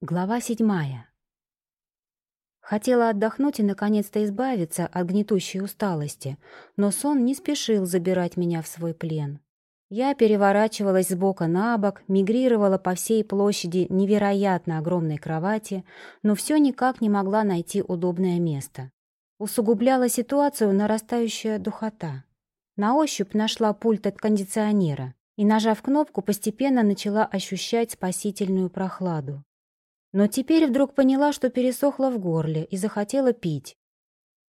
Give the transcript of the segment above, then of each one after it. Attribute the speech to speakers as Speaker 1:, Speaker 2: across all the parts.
Speaker 1: Глава седьмая. Хотела отдохнуть и, наконец-то, избавиться от гнетущей усталости, но сон не спешил забирать меня в свой плен. Я переворачивалась с бока на бок, мигрировала по всей площади невероятно огромной кровати, но все никак не могла найти удобное место. Усугубляла ситуацию нарастающая духота. На ощупь нашла пульт от кондиционера и, нажав кнопку, постепенно начала ощущать спасительную прохладу. Но теперь вдруг поняла, что пересохла в горле и захотела пить.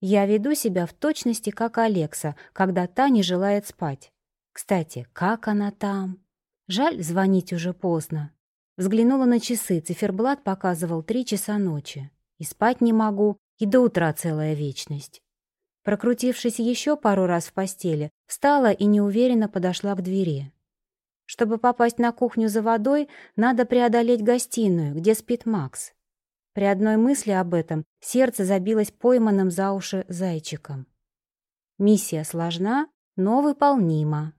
Speaker 1: Я веду себя в точности, как Алекса, когда та не желает спать. Кстати, как она там? Жаль, звонить уже поздно. Взглянула на часы, циферблат показывал три часа ночи. И спать не могу, и до утра целая вечность. Прокрутившись еще пару раз в постели, встала и неуверенно подошла к двери. Чтобы попасть на кухню за водой, надо преодолеть гостиную, где спит Макс. При одной мысли об этом сердце забилось пойманным за уши зайчиком. Миссия сложна, но выполнима.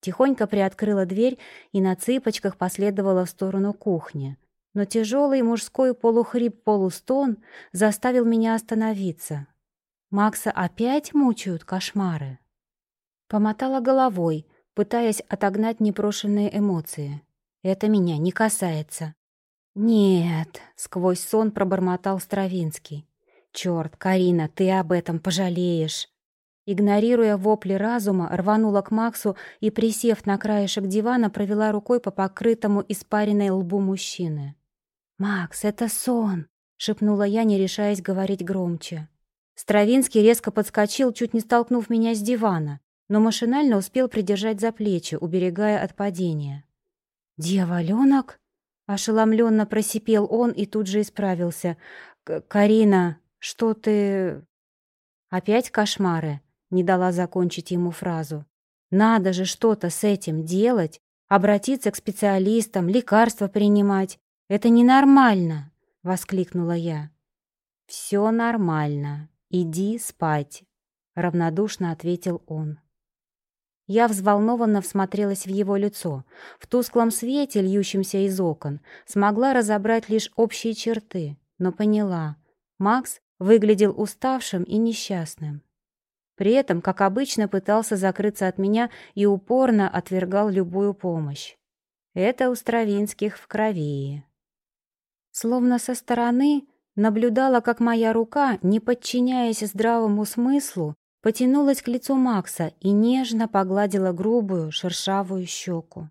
Speaker 1: Тихонько приоткрыла дверь и на цыпочках последовала в сторону кухни. Но тяжелый мужской полухрип-полустон заставил меня остановиться. Макса опять мучают кошмары. Помотала головой, пытаясь отогнать непрошенные эмоции. «Это меня не касается». «Нет», — сквозь сон пробормотал Стравинский. «Черт, Карина, ты об этом пожалеешь». Игнорируя вопли разума, рванула к Максу и, присев на краешек дивана, провела рукой по покрытому испаренной лбу мужчины. «Макс, это сон!» — шепнула я, не решаясь говорить громче. Стравинский резко подскочил, чуть не столкнув меня с дивана но машинально успел придержать за плечи, уберегая от падения. «Дьяволенок?» — ошеломленно просипел он и тут же исправился. «Карина, что ты...» «Опять кошмары?» — не дала закончить ему фразу. «Надо же что-то с этим делать, обратиться к специалистам, лекарства принимать. Это ненормально!» — воскликнула я. «Все нормально. Иди спать», — равнодушно ответил он. Я взволнованно всмотрелась в его лицо. В тусклом свете, льющемся из окон, смогла разобрать лишь общие черты, но поняла. Макс выглядел уставшим и несчастным. При этом, как обычно, пытался закрыться от меня и упорно отвергал любую помощь. Это у Стравинских в крови. Словно со стороны наблюдала, как моя рука, не подчиняясь здравому смыслу, потянулась к лицу Макса и нежно погладила грубую, шершавую щеку.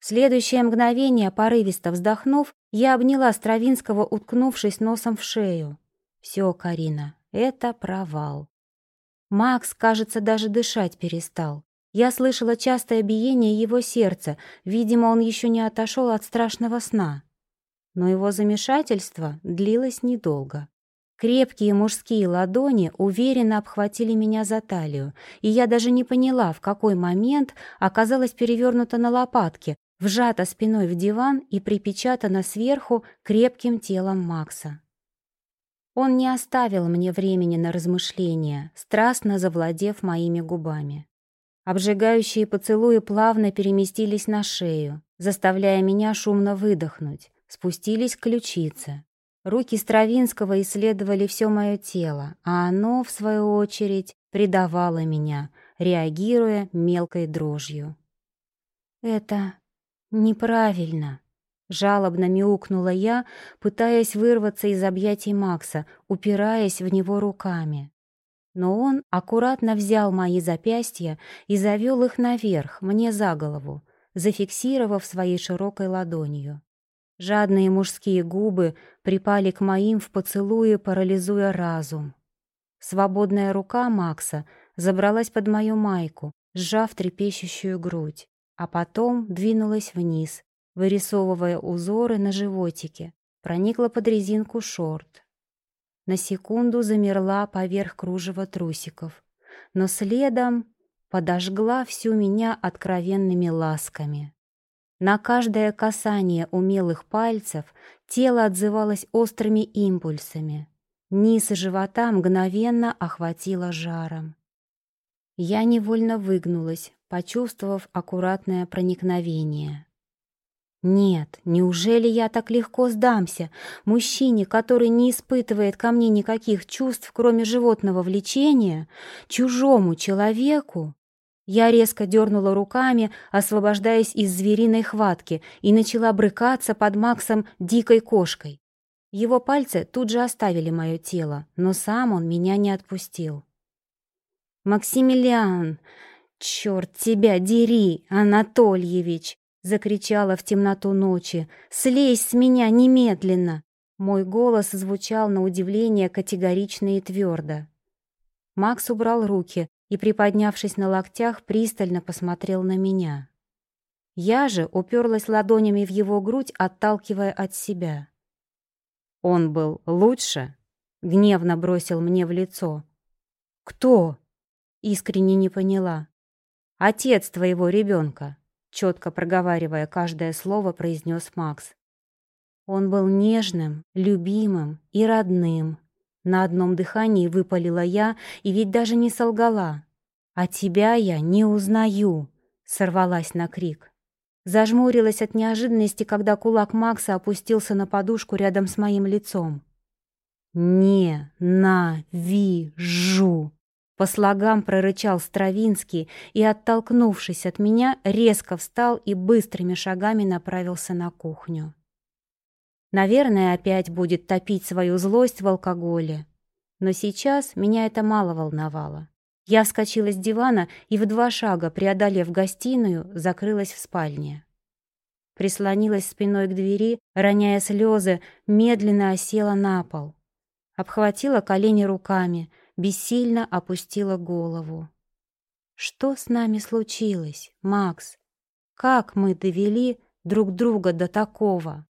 Speaker 1: В следующее мгновение, порывисто вздохнув, я обняла Стравинского, уткнувшись носом в шею. «Все, Карина, это провал». Макс, кажется, даже дышать перестал. Я слышала частое биение его сердца, видимо, он еще не отошел от страшного сна. Но его замешательство длилось недолго. Крепкие мужские ладони уверенно обхватили меня за талию, и я даже не поняла, в какой момент оказалась перевернута на лопатки, вжата спиной в диван и припечатана сверху крепким телом Макса. Он не оставил мне времени на размышления, страстно завладев моими губами. Обжигающие поцелуи плавно переместились на шею, заставляя меня шумно выдохнуть, спустились к ключице. Руки Стравинского исследовали все мое тело, а оно, в свою очередь, предавало меня, реагируя мелкой дрожью. «Это неправильно», — жалобно мяукнула я, пытаясь вырваться из объятий Макса, упираясь в него руками. Но он аккуратно взял мои запястья и завел их наверх, мне за голову, зафиксировав своей широкой ладонью. Жадные мужские губы припали к моим в поцелуе, парализуя разум. Свободная рука Макса забралась под мою майку, сжав трепещущую грудь, а потом двинулась вниз, вырисовывая узоры на животике, проникла под резинку шорт. На секунду замерла поверх кружева трусиков, но следом подожгла всю меня откровенными ласками. На каждое касание умелых пальцев тело отзывалось острыми импульсами. Низ живота мгновенно охватило жаром. Я невольно выгнулась, почувствовав аккуратное проникновение. Нет, неужели я так легко сдамся? Мужчине, который не испытывает ко мне никаких чувств, кроме животного влечения, чужому человеку? Я резко дернула руками, освобождаясь из звериной хватки, и начала брыкаться под Максом дикой кошкой. Его пальцы тут же оставили мое тело, но сам он меня не отпустил. «Максимилиан! Черт тебя дери, Анатольевич!» закричала в темноту ночи. «Слезь с меня немедленно!» Мой голос звучал на удивление категорично и твердо. Макс убрал руки и, приподнявшись на локтях, пристально посмотрел на меня. Я же уперлась ладонями в его грудь, отталкивая от себя. «Он был лучше?» — гневно бросил мне в лицо. «Кто?» — искренне не поняла. «Отец твоего ребенка», — четко проговаривая каждое слово, произнес Макс. Он был нежным, любимым и родным. На одном дыхании выпалила я, и ведь даже не солгала. «А тебя я не узнаю», — сорвалась на крик. Зажмурилась от неожиданности, когда кулак Макса опустился на подушку рядом с моим лицом. «Не-на-ви-жу!» По слогам прорычал Стравинский и, оттолкнувшись от меня, резко встал и быстрыми шагами направился на кухню. Наверное, опять будет топить свою злость в алкоголе. Но сейчас меня это мало волновало. Я вскочила с дивана и в два шага, преодолев гостиную, закрылась в спальне. Прислонилась спиной к двери, роняя слезы, медленно осела на пол. Обхватила колени руками, бессильно опустила голову. Что с нами случилось, Макс? Как мы довели друг друга до такого?